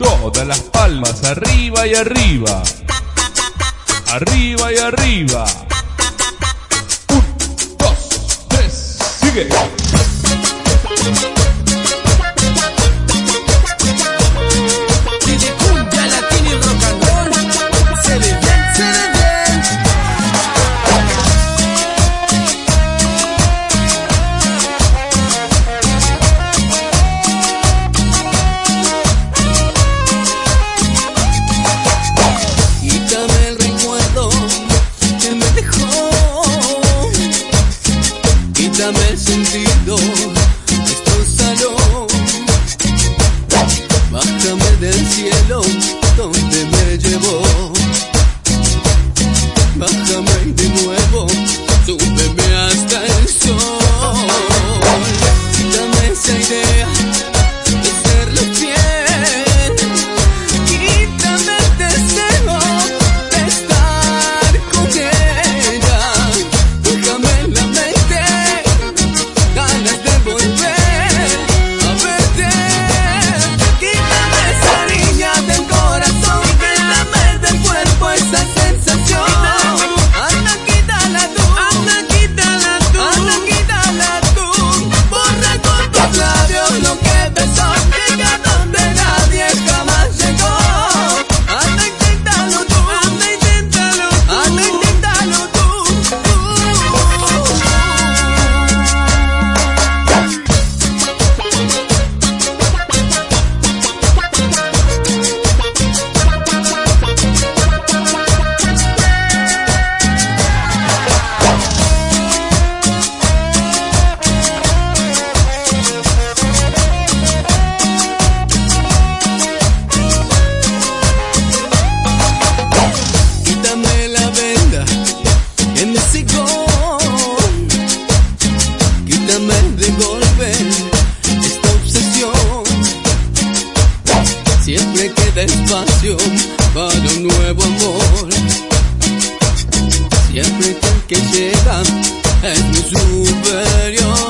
Todas las palmas arriba y arriba. Arriba y arriba. Un, dos, tres, sigue. idea pasión para un nuevo amor. Siempre que que llega es mi superior.